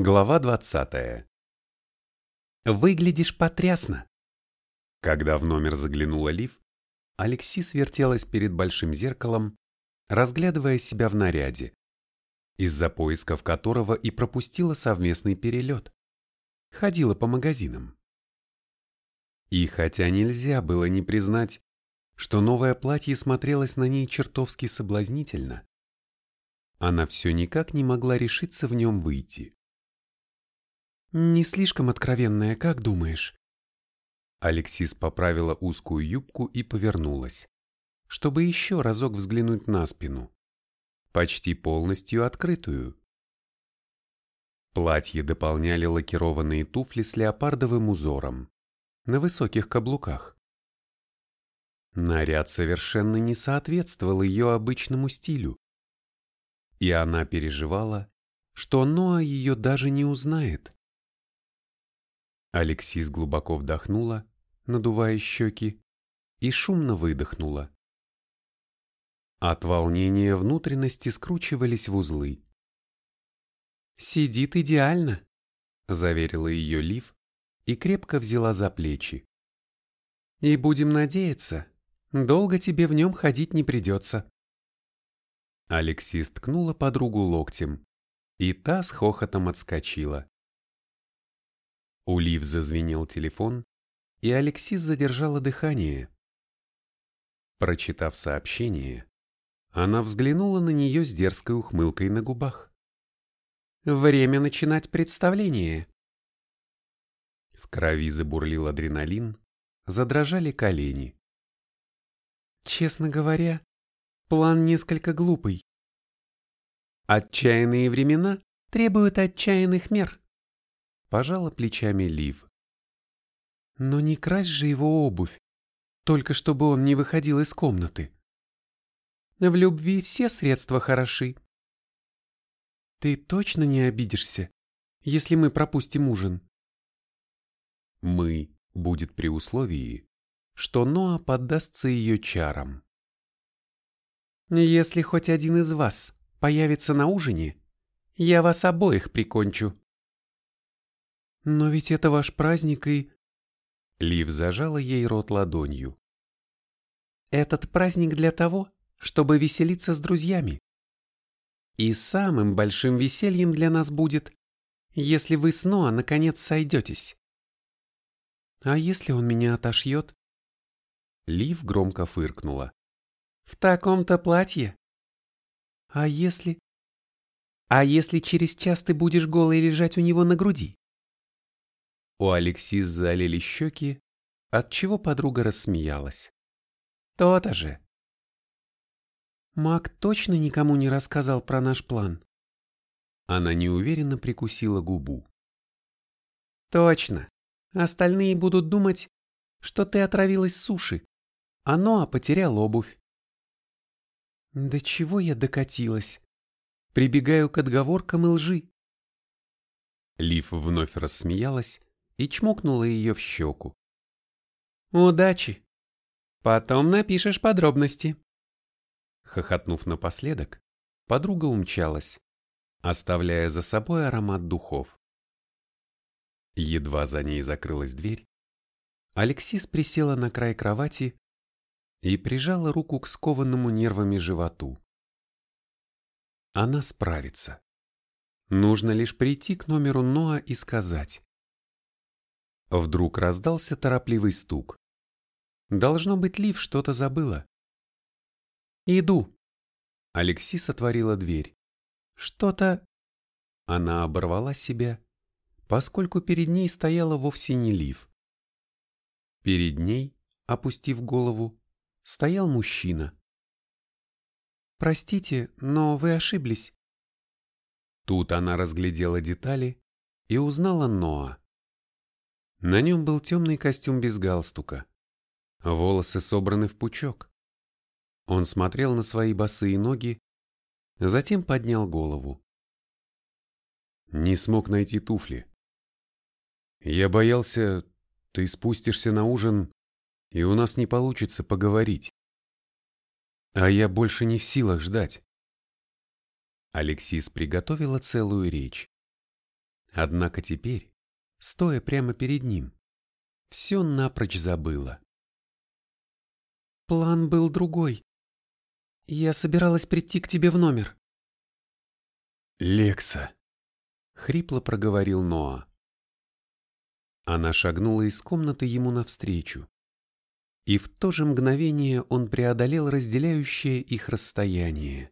Глава 20. Выглядишь потрясно. Когда в номер заглянула Лив, Алексис вертелась перед большим зеркалом, разглядывая себя в наряде, из-за поисков которого и пропустила совместный перелет. Ходила по магазинам. И хотя нельзя было не признать, что новое платье смотрелось на ней чертовски соблазнительно, она все никак не могла решиться в нем выйти. «Не слишком откровенная, как думаешь?» Алексис поправила узкую юбку и повернулась, чтобы еще разок взглянуть на спину, почти полностью открытую. Платье дополняли лакированные туфли с леопардовым узором на высоких каблуках. Наряд совершенно не соответствовал ее обычному стилю, и она переживала, что Ноа ее даже не узнает. Алексис глубоко вдохнула, надувая щеки, и шумно выдохнула. От волнения внутренности скручивались в узлы. «Сидит идеально», — заверила ее Лив и крепко взяла за плечи. «И будем надеяться, долго тебе в нем ходить не придется». Алексис ткнула подругу локтем, и та с хохотом отскочила. У Лив зазвенел телефон, и Алексис задержала дыхание. Прочитав сообщение, она взглянула на нее с дерзкой ухмылкой на губах. «Время начинать представление!» В крови забурлил адреналин, задрожали колени. Честно говоря, План несколько глупый. Отчаянные времена требуют отчаянных мер. Пожала плечами Лив. Но не крась же его обувь, только чтобы он не выходил из комнаты. В любви все средства хороши. Ты точно не обидишься, если мы пропустим ужин? Мы будет при условии, что Ноа поддастся ее чарам. Если хоть один из вас появится на ужине, я вас обоих прикончу. Но ведь это ваш праздник и... Лив зажала ей рот ладонью. Этот праздник для того, чтобы веселиться с друзьями. И самым большим весельем для нас будет, если вы снова наконец сойдетесь. А если он меня отошьет? Лив громко фыркнула. В таком-то платье? А если... А если через час ты будешь голой лежать у него на груди? У Алексис залили щеки, отчего подруга рассмеялась. То-то же. Мак точно никому не рассказал про наш план. Она неуверенно прикусила губу. Точно. Остальные будут думать, что ты отравилась суши, а Ноа потерял обувь. До чего я докатилась? Прибегаю к отговоркам и лжи. Лив вновь рассмеялась и чмокнула ее в щеку. Удачи! Потом напишешь подробности. Хохотнув напоследок, подруга умчалась, оставляя за собой аромат духов. Едва за ней закрылась дверь, Алексис присела на край кровати и прижала руку к скованному нервами животу. Она справится. Нужно лишь прийти к номеру Ноа и сказать. Вдруг раздался торопливый стук. Должно быть, Лив что-то забыла. «Иду!» Алексис отворила дверь. «Что-то...» Она оборвала себя, поскольку перед ней стояла вовсе не Лив. Перед ней, опустив голову, стоял мужчина. «Простите, но вы ошиблись». Тут она разглядела детали и узнала Ноа. На нем был темный костюм без галстука. Волосы собраны в пучок. Он смотрел на свои босые ноги, затем поднял голову. Не смог найти туфли. Я боялся, ты спустишься на ужин и у нас не получится поговорить. А я больше не в силах ждать. Алексис приготовила целую речь. Однако теперь, стоя прямо перед ним, все напрочь забыла. План был другой. Я собиралась прийти к тебе в номер. «Лекса!» — хрипло проговорил Ноа. Она шагнула из комнаты ему навстречу. И в то же мгновение он преодолел разделяющее их расстояние.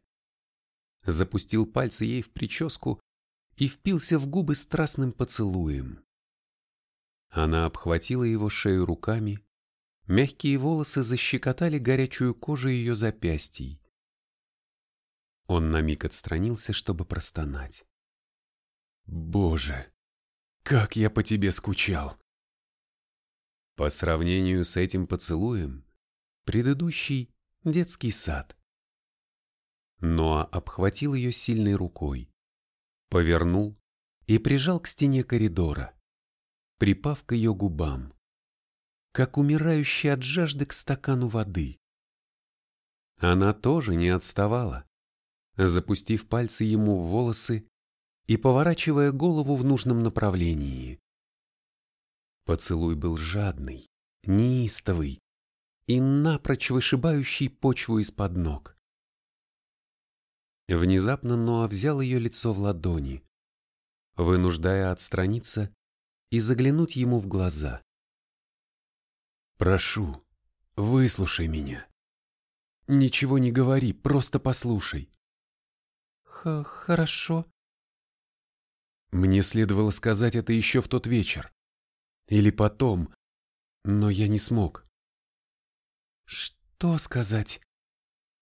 Запустил пальцы ей в прическу и впился в губы страстным поцелуем. Она обхватила его шею руками, мягкие волосы защекотали горячую кожу ее запястий. Он на миг отстранился, чтобы простонать. «Боже, как я по тебе скучал!» По сравнению с этим поцелуем, предыдущий — детский сад. Ноа обхватил ее сильной рукой, повернул и прижал к стене коридора припав к ее губам, как умирающий от жажды к стакану воды. Она тоже не отставала, запустив пальцы ему в волосы и поворачивая голову в нужном направлении. Поцелуй был жадный, неистовый и напрочь вышибающий почву из-под ног. Внезапно Ноа взял ее лицо в ладони, вынуждая отстраниться и заглянуть ему в глаза. «Прошу, выслушай меня. Ничего не говори, просто послушай». Х «Хорошо». Мне следовало сказать это еще в тот вечер. Или потом, но я не смог. «Что сказать?»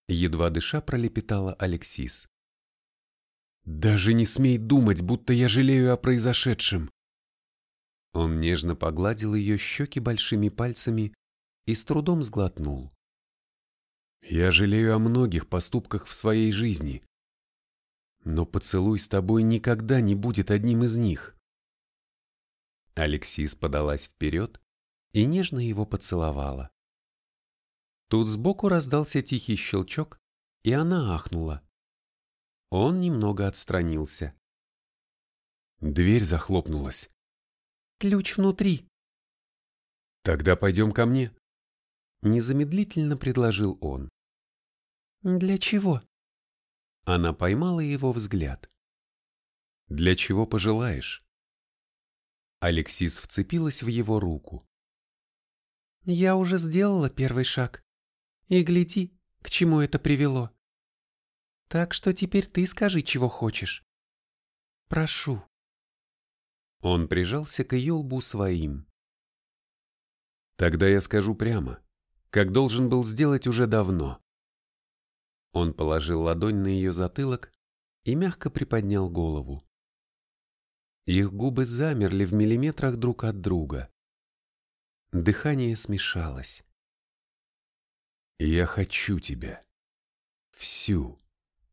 Едва дыша пролепетала Алексис. «Даже не смей думать, будто я жалею о произошедшем. Он нежно погладил ее щеки большими пальцами и с трудом сглотнул. «Я жалею о многих поступках в своей жизни, но поцелуй с тобой никогда не будет одним из них». Алексис подалась вперед и нежно его поцеловала. Тут сбоку раздался тихий щелчок, и она ахнула. Он немного отстранился. Дверь захлопнулась. Ключ внутри. Тогда пойдем ко мне. Незамедлительно предложил он. Для чего? Она поймала его взгляд. Для чего пожелаешь? Алексис вцепилась в его руку. Я уже сделала первый шаг. И гляди, к чему это привело. Так что теперь ты скажи, чего хочешь. Прошу. Он прижался к ее лбу своим. Тогда я скажу прямо, как должен был сделать уже давно. Он положил ладонь на ее затылок и мягко приподнял голову. Их губы замерли в миллиметрах друг от друга. Дыхание смешалось. «Я хочу тебя. Всю.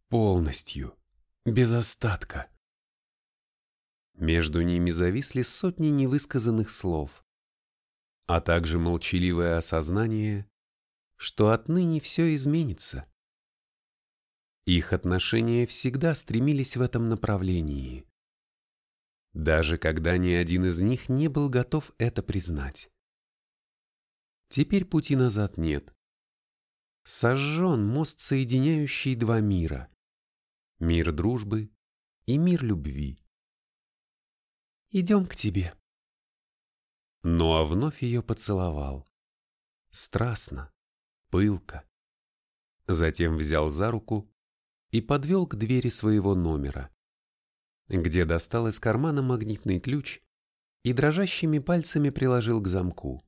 Полностью. Без остатка. Между ними зависли сотни невысказанных слов, а также молчаливое осознание, что отныне все изменится. Их отношения всегда стремились в этом направлении, даже когда ни один из них не был готов это признать. Теперь пути назад нет. Сожжен мост, соединяющий два мира. Мир дружбы и мир любви. Идем к тебе. Ну а вновь ее поцеловал. Страстно, пылко. Затем взял за руку и подвел к двери своего номера, где достал из кармана магнитный ключ и дрожащими пальцами приложил к замку.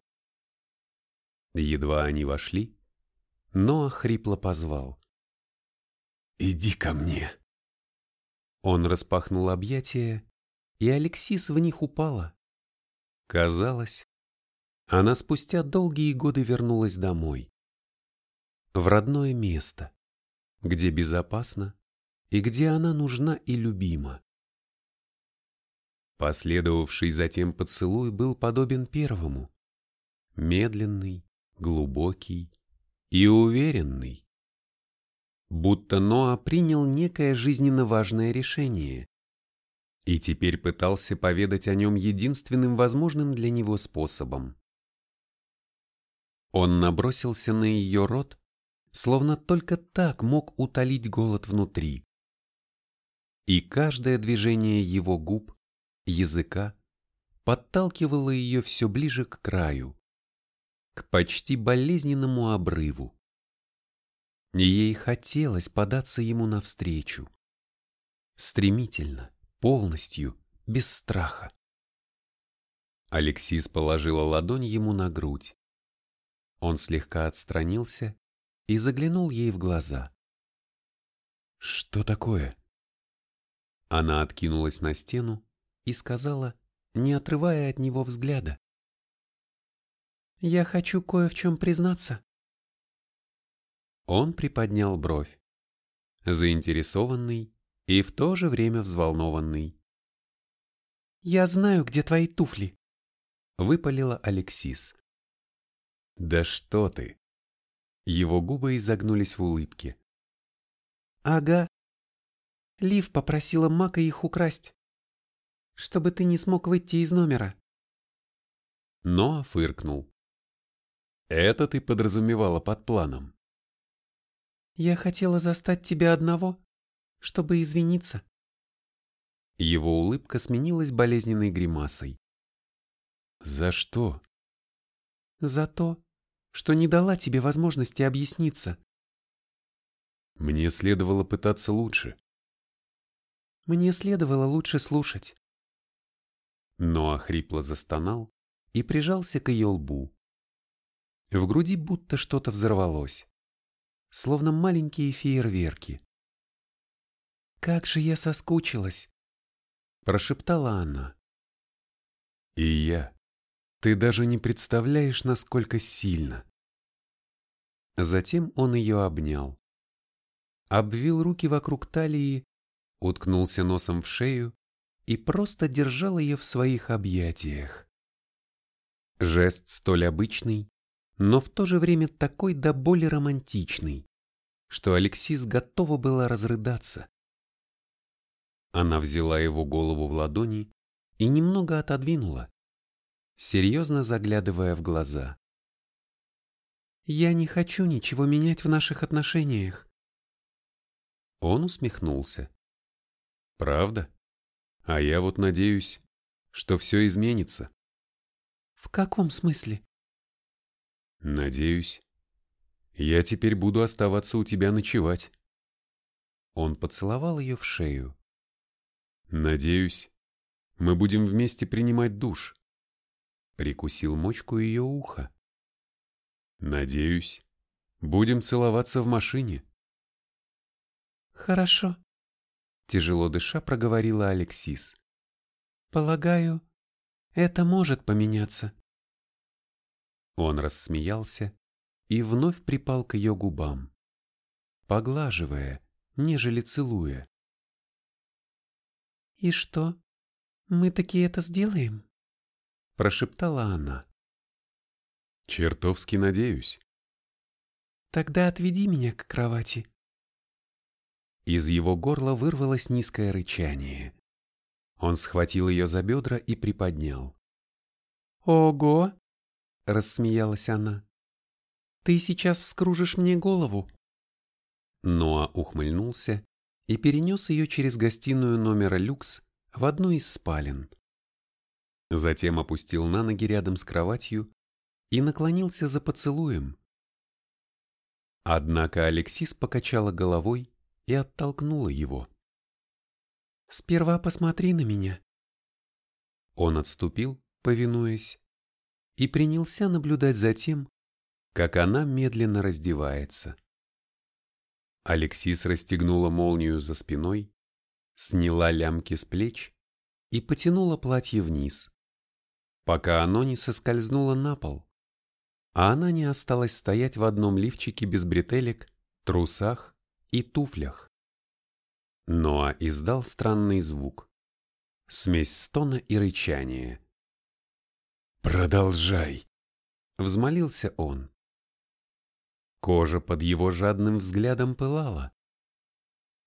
Едва они вошли, Ноа хрипло позвал. «Иди ко мне!» Он распахнул объятия и Алексис в них упала. Казалось, она спустя долгие годы вернулась домой. В родное место, где безопасно и где она нужна и любима. Последовавший затем поцелуй был подобен первому. Медленный, глубокий и уверенный. Будто Ноа принял некое жизненно важное решение и теперь пытался поведать о нем единственным возможным для него способом. Он набросился на ее рот, словно только так мог утолить голод внутри. И каждое движение его губ, языка, подталкивало ее все ближе к краю, к почти болезненному обрыву. Ей хотелось податься ему навстречу. Стремительно, полностью, без страха. Алексис положила ладонь ему на грудь. Он слегка отстранился и заглянул ей в глаза. «Что такое?» Она откинулась на стену и сказала, не отрывая от него взгляда. «Я хочу кое в чем признаться». Он приподнял бровь, заинтересованный и в то же время взволнованный. «Я знаю, где твои туфли», — выпалила Алексис. «Да что ты!» Его губы изогнулись в улыбке. «Ага. Лив попросила Мака их украсть, чтобы ты не смог выйти из номера». Но фыркнул. «Это ты подразумевала под планом?» «Я хотела застать тебя одного, чтобы извиниться». Его улыбка сменилась болезненной гримасой. «За что?» «За то, что не дала тебе возможности объясниться. Мне следовало пытаться лучше. Мне следовало лучше слушать. Но охрипло застонал и прижался к ее лбу. В груди будто что-то взорвалось, словно маленькие фейерверки. «Как же я соскучилась!» – прошептала она. «И я», ты даже не представляешь, насколько сильно. Затем он ее обнял. Обвил руки вокруг талии, уткнулся носом в шею и просто держал ее в своих объятиях. Жест столь обычный, но в то же время такой до боли романтичный, что Алексис готова была разрыдаться. Она взяла его голову в ладони и немного отодвинула, серьезно заглядывая в глаза. «Я не хочу ничего менять в наших отношениях». Он усмехнулся. «Правда? А я вот надеюсь, что все изменится». «В каком смысле?» «Надеюсь. Я теперь буду оставаться у тебя ночевать». Он поцеловал ее в шею. «Надеюсь, мы будем вместе принимать душ прикусил мочку ее уха. «Надеюсь, будем целоваться в машине». «Хорошо», — тяжело дыша проговорила Алексис. «Полагаю, это может поменяться». Он рассмеялся и вновь припал к ее губам, поглаживая, нежели целуя. «И что, мы таки это сделаем?» — прошептала она. «Чертовски надеюсь». «Тогда отведи меня к кровати». Из его горла вырвалось низкое рычание. Он схватил ее за бедра и приподнял. «Ого!» — рассмеялась она. «Ты сейчас вскружишь мне голову». Ноа ухмыльнулся и перенес ее через гостиную номера люкс в одну из спален. Затем опустил на ноги рядом с кроватью и наклонился за поцелуем. Однако Алексис покачала головой и оттолкнула его. «Сперва посмотри на меня». Он отступил, повинуясь, и принялся наблюдать за тем, как она медленно раздевается. Алексис расстегнула молнию за спиной, сняла лямки с плеч и потянула платье вниз пока оно не соскользнуло на пол, а она не осталась стоять в одном лифчике без бретелек, трусах и туфлях. Ноа издал странный звук. Смесь стона и рычания. «Продолжай!» — взмолился он. Кожа под его жадным взглядом пылала.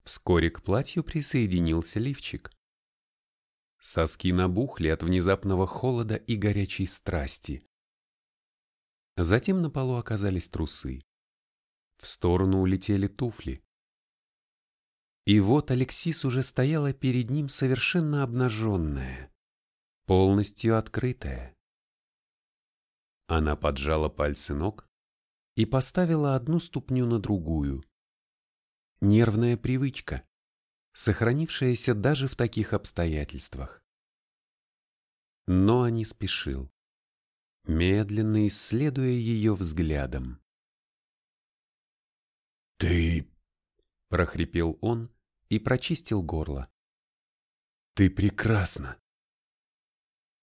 Вскоре к платью присоединился лифчик. Соски набухли от внезапного холода и горячей страсти. Затем на полу оказались трусы. В сторону улетели туфли. И вот Алексис уже стояла перед ним совершенно обнаженная, полностью открытая. Она поджала пальцы ног и поставила одну ступню на другую. Нервная привычка, сохранившаяся даже в таких обстоятельствах. Но не спешил, медленно исследуя ее взглядом. «Ты...» — прохрипел он и прочистил горло. «Ты прекрасна!»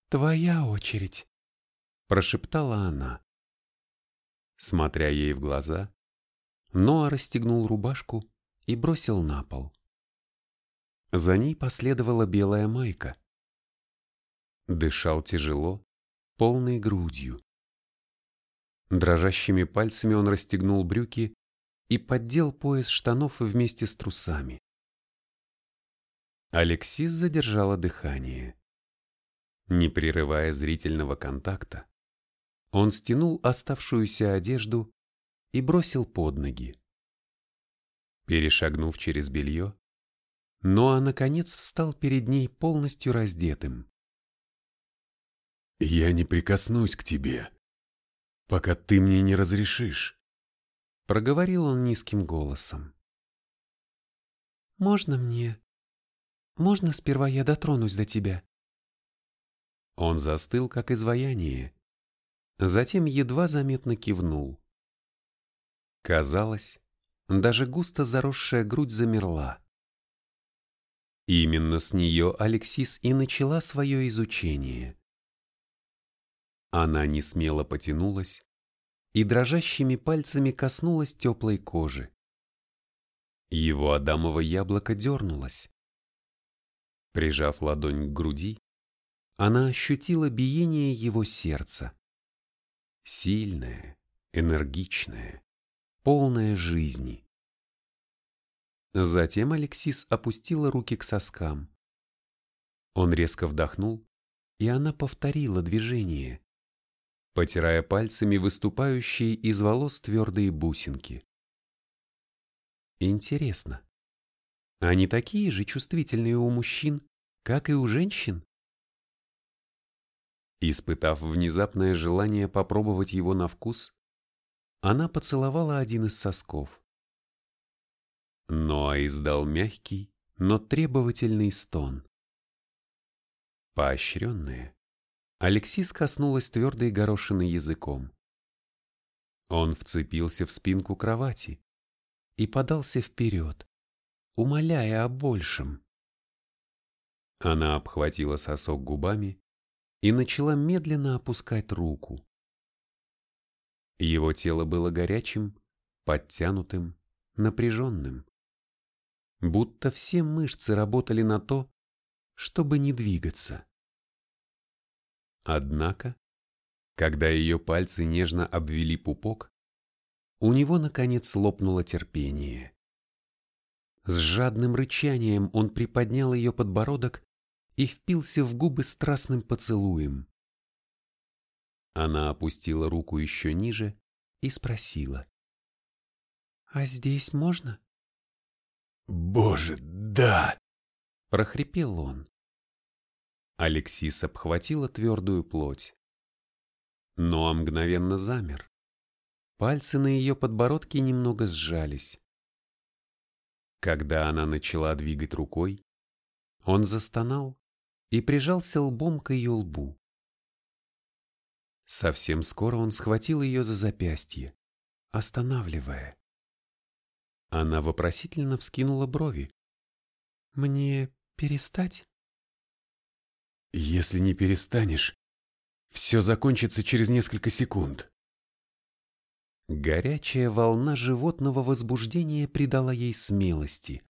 «Твоя очередь!» — прошептала она. Смотря ей в глаза, Ноа расстегнул рубашку и бросил на пол. За ней последовала белая майка. Дышал тяжело, полной грудью. Дрожащими пальцами он расстегнул брюки и поддел пояс штанов вместе с трусами. Алексис задержала дыхание. Не прерывая зрительного контакта, он стянул оставшуюся одежду и бросил под ноги. Перешагнув через белье, Ноа наконец встал перед ней полностью раздетым. «Я не прикоснусь к тебе, пока ты мне не разрешишь», — проговорил он низким голосом. «Можно мне? Можно сперва я дотронусь до тебя?» Он застыл, как изваяние, затем едва заметно кивнул. Казалось, даже густо заросшая грудь замерла. Именно с нее Алексис и начала свое изучение. Она не смело потянулась и дрожащими пальцами коснулась теплой кожи. Его адамово яблоко дернулось. Прижав ладонь к груди, она ощутила биение его сердца. Сильное, энергичное, полное жизни. Затем Алексис опустила руки к соскам. Он резко вдохнул, и она повторила движение, потирая пальцами выступающие из волос твердые бусинки. Интересно, они такие же чувствительные у мужчин, как и у женщин? Испытав внезапное желание попробовать его на вкус, она поцеловала один из сосков. Ноа издал мягкий, но требовательный стон. Поощренная, Алексис коснулась твердой горошины языком. Он вцепился в спинку кровати и подался вперед, умоляя о большем. Она обхватила сосок губами и начала медленно опускать руку. Его тело было горячим, подтянутым, напряженным будто все мышцы работали на то, чтобы не двигаться. Однако, когда ее пальцы нежно обвели пупок, у него наконец лопнуло терпение. С жадным рычанием он приподнял ее подбородок и впился в губы страстным поцелуем. Она опустила руку еще ниже и спросила. «А здесь можно?» «Боже, да!» – прохрипел он. Алексис обхватила твердую плоть. Но мгновенно замер. Пальцы на ее подбородке немного сжались. Когда она начала двигать рукой, он застонал и прижался лбом к ее лбу. Совсем скоро он схватил ее за запястье, останавливая. Она вопросительно вскинула брови. «Мне перестать?» «Если не перестанешь, все закончится через несколько секунд». Горячая волна животного возбуждения придала ей смелости.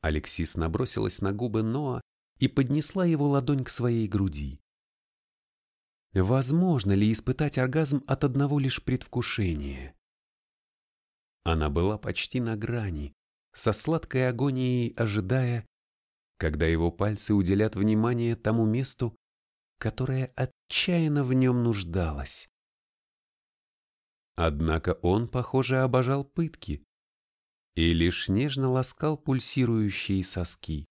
Алексис набросилась на губы Ноа и поднесла его ладонь к своей груди. Возможно ли испытать оргазм от одного лишь предвкушения? Она была почти на грани, со сладкой агонией ожидая, когда его пальцы уделят внимание тому месту, которое отчаянно в нем нуждалось. Однако он, похоже, обожал пытки и лишь нежно ласкал пульсирующие соски.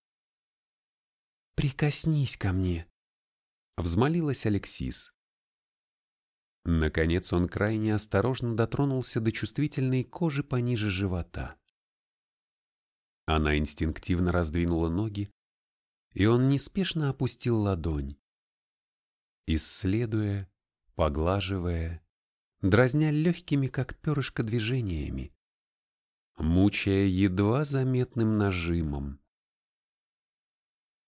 «Прикоснись ко мне», — взмолилась Алексис. Наконец он крайне осторожно дотронулся до чувствительной кожи пониже живота. Она инстинктивно раздвинула ноги, и он неспешно опустил ладонь, исследуя, поглаживая, дразня легкими, как перышко, движениями, мучая едва заметным нажимом.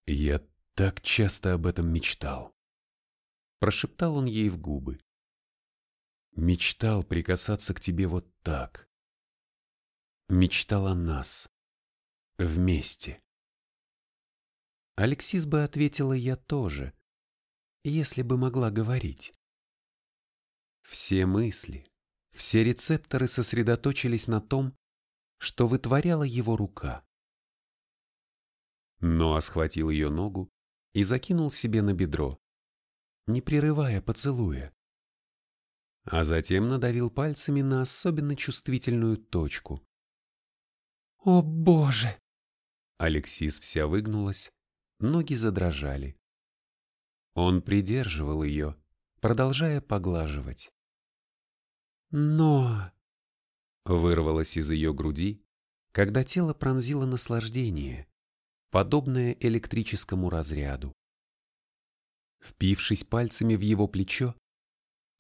«Я так часто об этом мечтал», — прошептал он ей в губы. «Мечтал прикасаться к тебе вот так. Мечтал о нас. Вместе». Алексис бы ответила «я тоже», если бы могла говорить. Все мысли, все рецепторы сосредоточились на том, что вытворяла его рука. Ноа схватил ее ногу и закинул себе на бедро, не прерывая поцелуя. А затем надавил пальцами на особенно чувствительную точку. «О, Боже!» Алексис вся выгнулась, ноги задрожали. Он придерживал ее, продолжая поглаживать. Но... Вырвалось из ее груди, когда тело пронзило наслаждение, подобное электрическому разряду. Впившись пальцами в его плечо,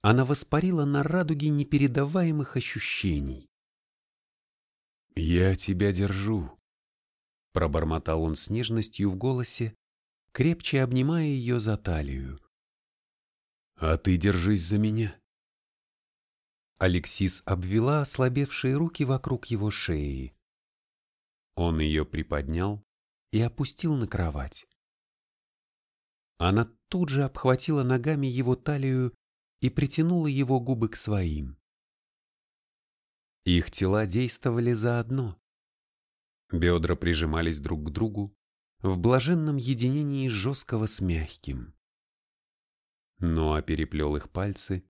она воспарила на радуге непередаваемых ощущений. «Я тебя держу», — пробормотал он с нежностью в голосе, крепче обнимая ее за талию. «А ты держись за меня». Алексис обвела ослабевшие руки вокруг его шеи. Он ее приподнял и опустил на кровать. Она тут же обхватила ногами его талию и притянула его губы к своим. Их тела действовали заодно. Бедра прижимались друг к другу в блаженном единении жесткого с мягким. Ноа переплел их пальцы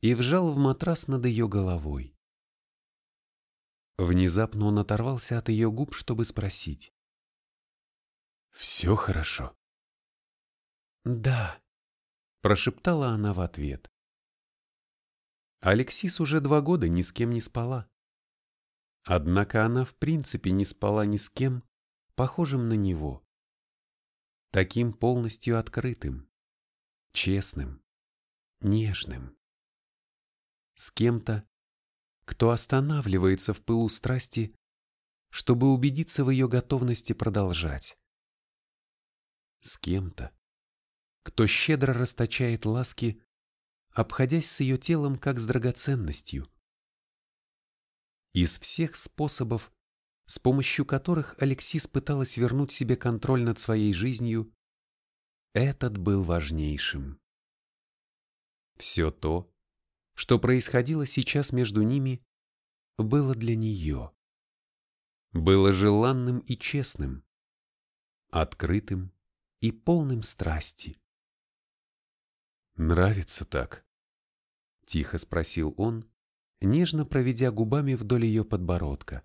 и вжал в матрас над ее головой. Внезапно он оторвался от ее губ, чтобы спросить. «Все хорошо?» «Да», — прошептала она в ответ. Алексис уже два года ни с кем не спала. Однако она в принципе не спала ни с кем, похожим на него. Таким полностью открытым, честным, нежным с кем-то, кто останавливается в пылу страсти, чтобы убедиться в ее готовности продолжать. С кем-то, кто щедро расточает ласки, обходясь с ее телом как с драгоценностью. Из всех способов, с помощью которых Алексис пыталась вернуть себе контроль над своей жизнью, этот был важнейшим. Все то, что происходило сейчас между ними, было для нее. Было желанным и честным, открытым и полным страсти. «Нравится так?» — тихо спросил он, нежно проведя губами вдоль ее подбородка.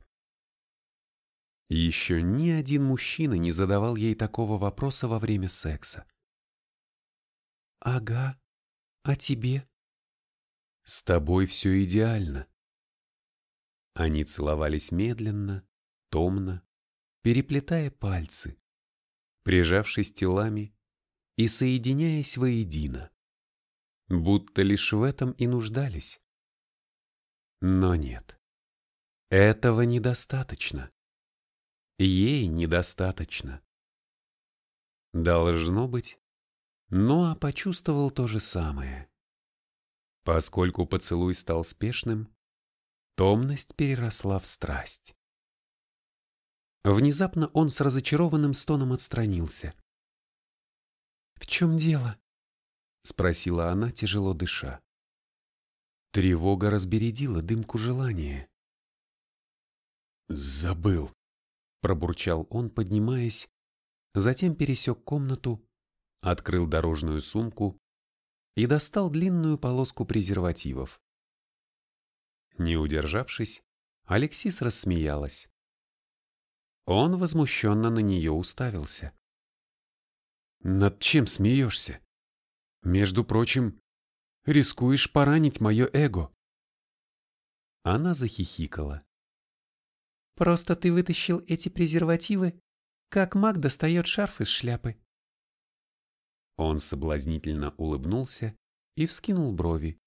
Еще ни один мужчина не задавал ей такого вопроса во время секса. «Ага, а тебе?» С тобой все идеально. Они целовались медленно, томно, переплетая пальцы, прижавшись телами и соединяясь воедино, будто лишь в этом и нуждались. Но нет, этого недостаточно. Ей недостаточно. Должно быть, Ноа почувствовал то же самое. Поскольку поцелуй стал спешным, томность переросла в страсть. Внезапно он с разочарованным стоном отстранился. «В чем дело?» — спросила она, тяжело дыша. Тревога разбередила дымку желания. «Забыл», — пробурчал он, поднимаясь затем пересек комнату, открыл дорожную сумку и достал длинную полоску презервативов. Не удержавшись, Алексис рассмеялась. Он возмущенно на нее уставился. «Над чем смеешься? Между прочим, рискуешь поранить мое эго». Она захихикала. «Просто ты вытащил эти презервативы, как маг достает шарф из шляпы». Он соблазнительно улыбнулся и вскинул брови,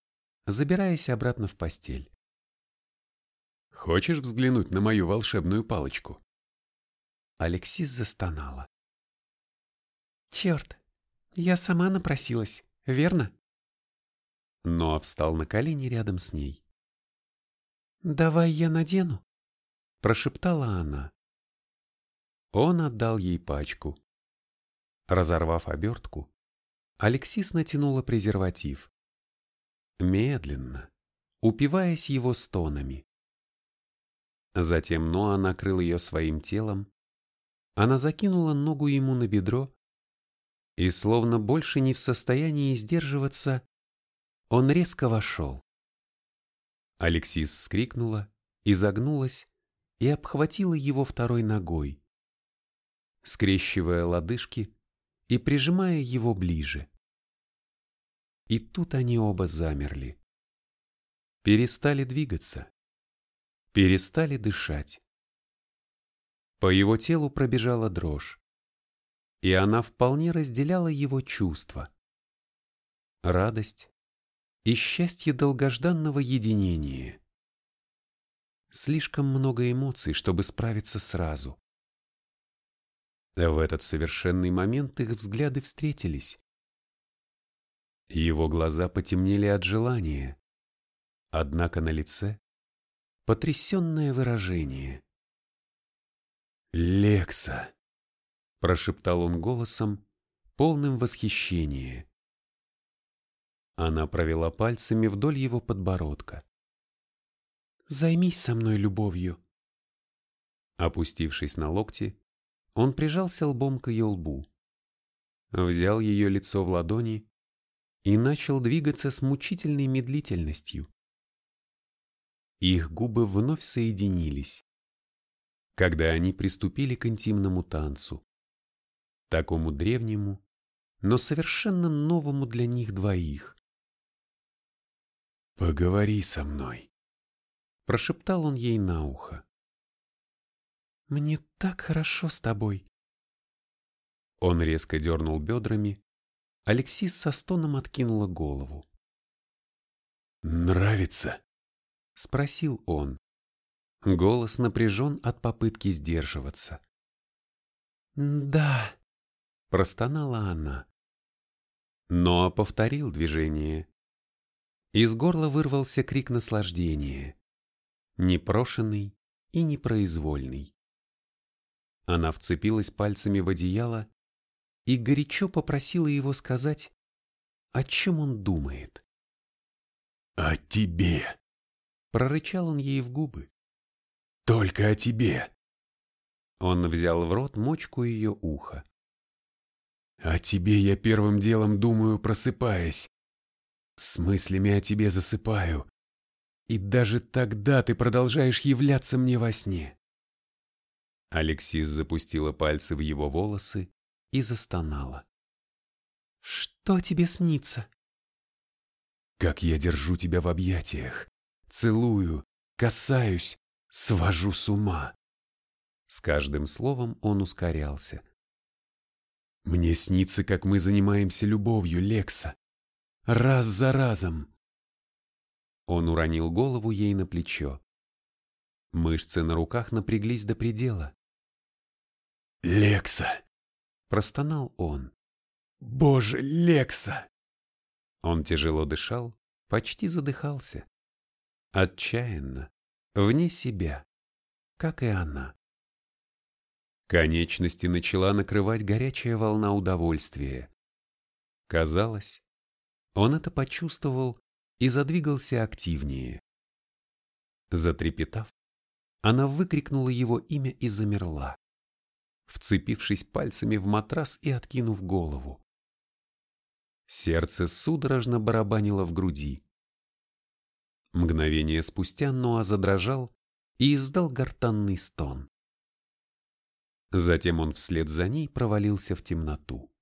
забираясь обратно в постель. «Хочешь взглянуть на мою волшебную палочку?» Алексис застонала. «Черт, я сама напросилась, верно?» Ноа встал на колени рядом с ней. «Давай я надену», — прошептала она. Он отдал ей пачку. Разорвав обертку, Алексис натянула презерватив. Медленно, упиваясь его стонами. Затем Ноа накрыл ее своим телом, она закинула ногу ему на бедро, и, словно больше не в состоянии сдерживаться, он резко вошел. Алексис вскрикнула, изогнулась и обхватила его второй ногой, скрещивая лодыжки и прижимая его ближе. И тут они оба замерли. Перестали двигаться. Перестали дышать. По его телу пробежала дрожь, и она вполне разделяла его чувства. Радость и счастье долгожданного единения. Слишком много эмоций, чтобы справиться сразу. В этот совершенный момент их взгляды встретились. Его глаза потемнели от желания, однако на лице потрясенное выражение. «Лекса!» – прошептал он голосом, полным восхищения. Она провела пальцами вдоль его подбородка. «Займись со мной любовью!» Опустившись на локти, он прижался лбом к ее лбу, взял ее лицо в ладони и начал двигаться с мучительной медлительностью. Их губы вновь соединились, когда они приступили к интимному танцу, такому древнему, но совершенно новому для них двоих. «Поговори со мной», — прошептал он ей на ухо. Мне так хорошо с тобой. Он резко дернул бедрами. Алексис со стоном откинула голову. «Нравится?» — спросил он. Голос напряжен от попытки сдерживаться. «Да», — простонала она. Но повторил движение. Из горла вырвался крик наслаждения, непрошенный и непроизвольный. Она вцепилась пальцами в одеяло и горячо попросила его сказать, о чем он думает. «О тебе!» — прорычал он ей в губы. «Только о тебе!» Он взял в рот мочку ее уха. «О тебе я первым делом думаю, просыпаясь. С мыслями о тебе засыпаю. И даже тогда ты продолжаешь являться мне во сне. Алексис запустила пальцы в его волосы и застонала. «Что тебе снится?» «Как я держу тебя в объятиях, целую, касаюсь, свожу с ума». С каждым словом он ускорялся. «Мне снится, как мы занимаемся любовью, Лекса. Раз за разом». Он уронил голову ей на плечо. Мышцы на руках напряглись до предела. «Лекса!» – простонал он. «Боже, Лекса!» Он тяжело дышал, почти задыхался. Отчаянно, вне себя, как и она. Конечности начала накрывать горячая волна удовольствия. Казалось, он это почувствовал и задвигался активнее. Затрепетав, она выкрикнула его имя и замерла вцепившись пальцами в матрас и откинув голову. Сердце судорожно барабанило в груди. Мгновение спустя Ноа задрожал и издал гортанный стон. Затем он вслед за ней провалился в темноту.